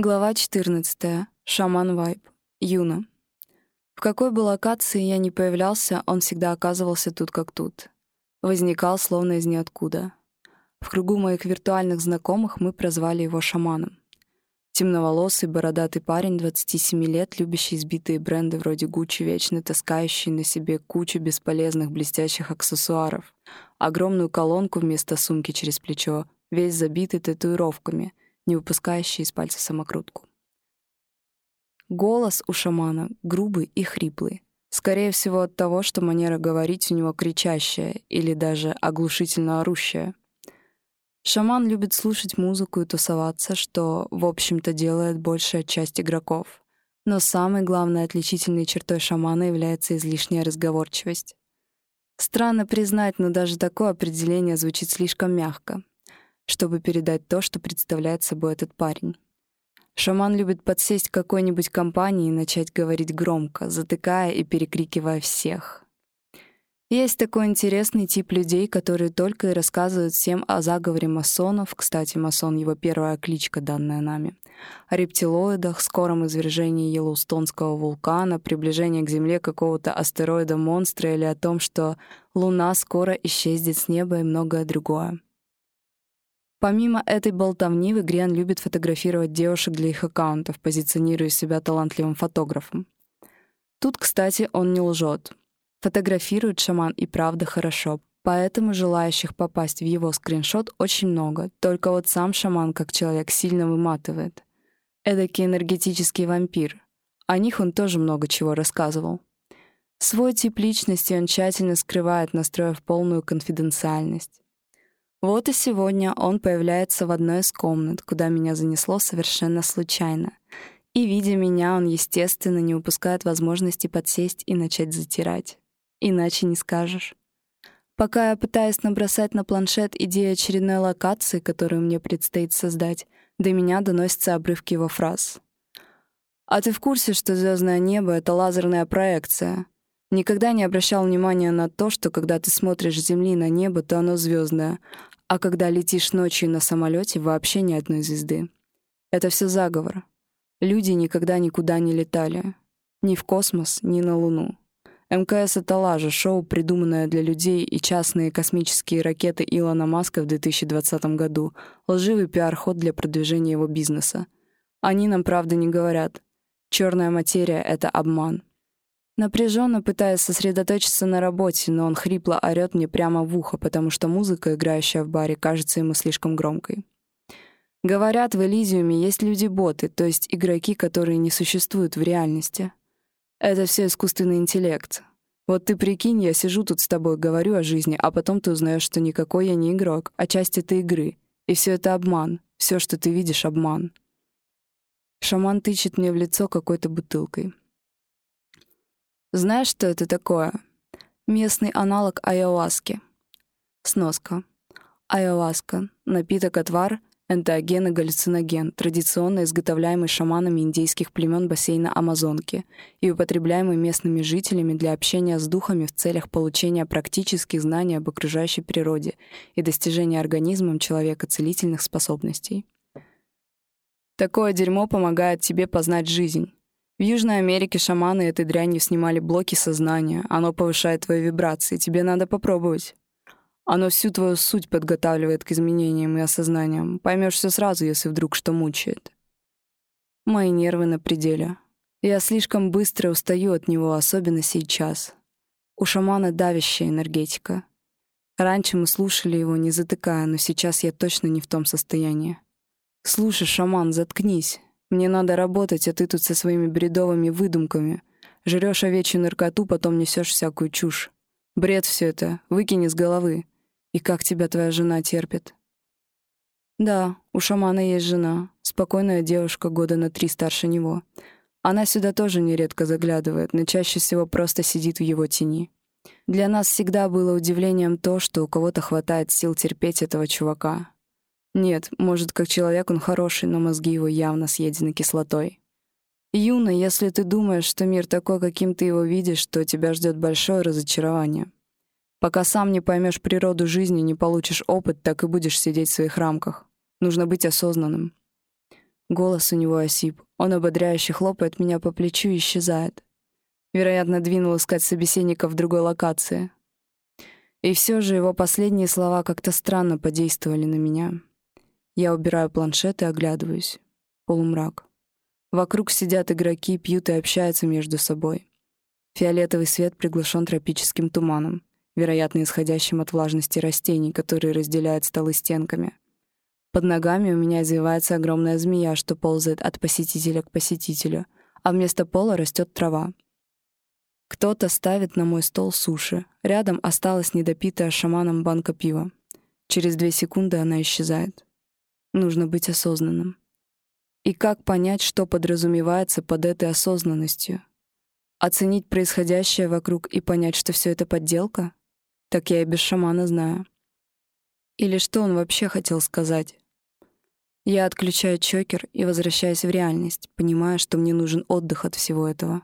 Глава 14. Шаман Вайб. Юна. В какой бы локации я ни появлялся, он всегда оказывался тут как тут. Возникал словно из ниоткуда. В кругу моих виртуальных знакомых мы прозвали его шаманом. Темноволосый, бородатый парень, 27 лет, любящий избитые бренды вроде Гуччи, вечно таскающий на себе кучу бесполезных блестящих аксессуаров, огромную колонку вместо сумки через плечо, весь забитый татуировками — не выпускающий из пальца самокрутку. Голос у шамана грубый и хриплый. Скорее всего от того, что манера говорить у него кричащая или даже оглушительно орущая. Шаман любит слушать музыку и тусоваться, что, в общем-то, делает большая часть игроков. Но самой главной отличительной чертой шамана является излишняя разговорчивость. Странно признать, но даже такое определение звучит слишком мягко чтобы передать то, что представляет собой этот парень. Шаман любит подсесть к какой-нибудь компании и начать говорить громко, затыкая и перекрикивая всех. Есть такой интересный тип людей, которые только и рассказывают всем о заговоре масонов, кстати, масон — его первая кличка, данная нами, о рептилоидах, скором извержении Йеллоустонского вулкана, приближении к Земле какого-то астероида-монстра или о том, что Луна скоро исчезнет с неба и многое другое. Помимо этой болтовни, в игре он любит фотографировать девушек для их аккаунтов, позиционируя себя талантливым фотографом. Тут, кстати, он не лжет. Фотографирует шаман и правда хорошо, поэтому желающих попасть в его скриншот очень много, только вот сам шаман как человек сильно выматывает. Эдакий энергетический вампир. О них он тоже много чего рассказывал. Свой тип личности он тщательно скрывает, настроив полную конфиденциальность. Вот и сегодня он появляется в одной из комнат, куда меня занесло совершенно случайно. И, видя меня, он, естественно, не упускает возможности подсесть и начать затирать. Иначе не скажешь. Пока я пытаюсь набросать на планшет идею очередной локации, которую мне предстоит создать, до меня доносятся обрывки его фраз. «А ты в курсе, что звездное небо — это лазерная проекция?» Никогда не обращал внимания на то, что когда ты смотришь с Земли на небо, то оно звездное, а когда летишь ночью на самолете, вообще ни одной звезды. Это все заговор. Люди никогда никуда не летали. Ни в космос, ни на Луну. МКС — это лажа, шоу, придуманное для людей и частные космические ракеты Илона Маска в 2020 году. Лживый пиар-ход для продвижения его бизнеса. Они нам правда не говорят. Черная материя — это обман. Напряженно пытаясь сосредоточиться на работе, но он хрипло орёт мне прямо в ухо, потому что музыка, играющая в баре, кажется ему слишком громкой. Говорят, в Элизиуме есть люди-боты, то есть игроки, которые не существуют в реальности. Это все искусственный интеллект. Вот ты прикинь, я сижу тут с тобой, говорю о жизни, а потом ты узнаешь, что никакой я не игрок, а часть этой игры. И все это обман. Все, что ты видишь, обман. Шаман тычет мне в лицо какой-то бутылкой. Знаешь, что это такое? Местный аналог айоаски. Сноска. Айоаска — напиток-отвар, энтеоген и галлюциноген, традиционно изготовляемый шаманами индейских племен бассейна Амазонки и употребляемый местными жителями для общения с духами в целях получения практических знаний об окружающей природе и достижения организмом человека целительных способностей. Такое дерьмо помогает тебе познать жизнь, в Южной Америке шаманы этой дрянью снимали блоки сознания. Оно повышает твои вибрации. Тебе надо попробовать. Оно всю твою суть подготавливает к изменениям и осознаниям. Поймешь все сразу, если вдруг что мучает. Мои нервы на пределе. Я слишком быстро устаю от него, особенно сейчас. У шамана давящая энергетика. Раньше мы слушали его, не затыкая, но сейчас я точно не в том состоянии. «Слушай, шаман, заткнись. Мне надо работать, а ты тут со своими бредовыми выдумками. Жрёшь овечью наркоту, потом несёшь всякую чушь. Бред все это, выкини с головы. И как тебя твоя жена терпит? Да, у шамана есть жена, спокойная девушка, года на три старше него. Она сюда тоже нередко заглядывает, но чаще всего просто сидит в его тени. Для нас всегда было удивлением то, что у кого-то хватает сил терпеть этого чувака. Нет, может, как человек он хороший, но мозги его явно съедены кислотой. Юна, если ты думаешь, что мир такой, каким ты его видишь, то тебя ждет большое разочарование. Пока сам не поймешь природу жизни, не получишь опыт, так и будешь сидеть в своих рамках. Нужно быть осознанным. Голос у него осип. Он ободряюще хлопает меня по плечу и исчезает. Вероятно, двинул искать собеседника в другой локации. И все же его последние слова как-то странно подействовали на меня. Я убираю планшет и оглядываюсь. Полумрак. Вокруг сидят игроки, пьют и общаются между собой. Фиолетовый свет приглушен тропическим туманом, вероятно, исходящим от влажности растений, которые разделяют столы стенками. Под ногами у меня извивается огромная змея, что ползает от посетителя к посетителю, а вместо пола растет трава. Кто-то ставит на мой стол суши. Рядом осталась недопитая шаманом банка пива. Через две секунды она исчезает. Нужно быть осознанным. И как понять, что подразумевается под этой осознанностью? Оценить происходящее вокруг и понять, что все это подделка? Так я и без шамана знаю. Или что он вообще хотел сказать? Я отключаю чокер и возвращаюсь в реальность, понимая, что мне нужен отдых от всего этого.